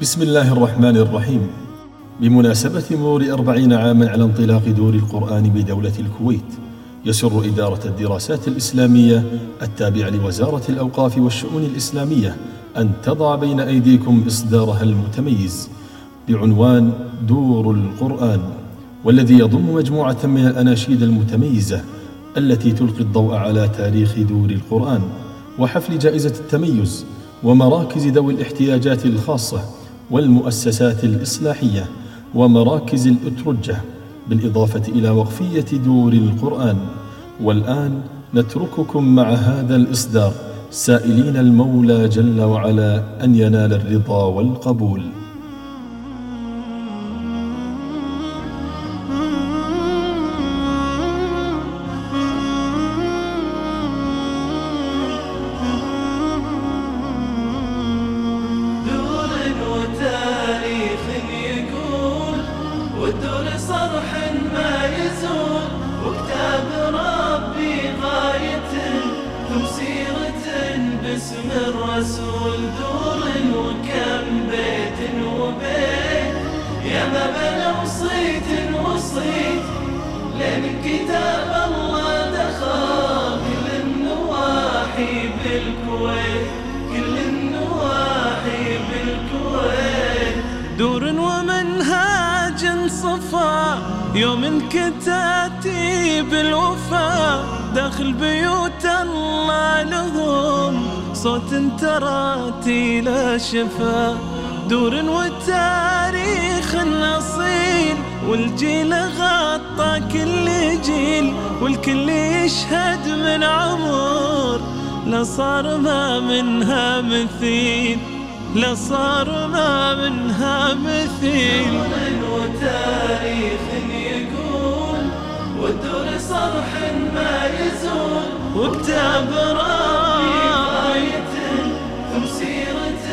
بسم الله الرحمن الرحيم. بمناسبة مرور أربعين عاما على انطلاق دور القرآن بدولة الكويت يسر إدارة الدراسات الإسلامية التابعة لوزارة الأوقاف والشؤون الإسلامية أن تضع بين أيديكم إصدارها المتميز بعنوان دور القرآن والذي يضم مجموعة من الأناشيد المتميزة التي تلقي الضوء على تاريخ دور القرآن وحفل جائزة التميز ومراكز ذوي الاحتياجات الخاصة والمؤسسات الإصلاحية ومراكز الأترجة بالإضافة إلى وقفية دور القرآن. والآن نترككم مع هذا الإصدار سائلين المولى جل وعلا أن ينال الرضا والقبول. والدور صرح ما يزول وكتاب ربي غاية ثم باسم الرسول دور وكم بيت وبيت. يا ما بنى وصيت وصيت لين كتاب الله دخل كل النواحي بالكويت. كل النواحي ومنهاج صفا يوم كتاتي بالوفا. داخل بيوت الله لهم صوت تراتي لا شفا. دور وتاريخ أصيل والجيل غطى كل جيل والكل يشهد من عمر. لا صار ما منها مثيل لا صار ما منها مثيل. ربي ثم سيرة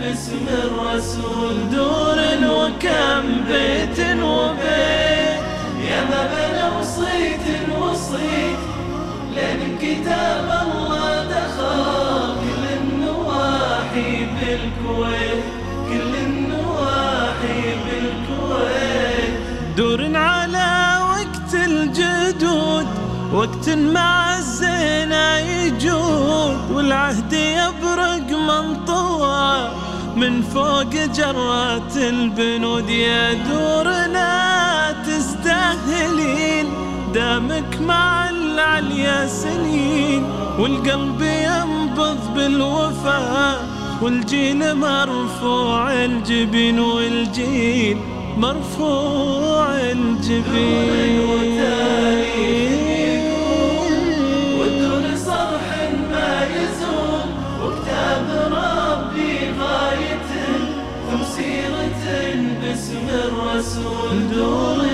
باسم الرسول دور وكم بيت وبيت. يا ما بنى وصيت وصيت لين كتاب الله دخل. كل النواحي بالكويت كل النواحي بالكويت. دور وقت مع الزنا يجود والعهد يبرق منطوى من فوق جرات البنود يا دورنا تستاهلين. دامك مع العليا سنين والقلب ينبض بالوفاء والجيل مرفوع الجبين والجيل مرفوع الجبين. باسم الرسول دون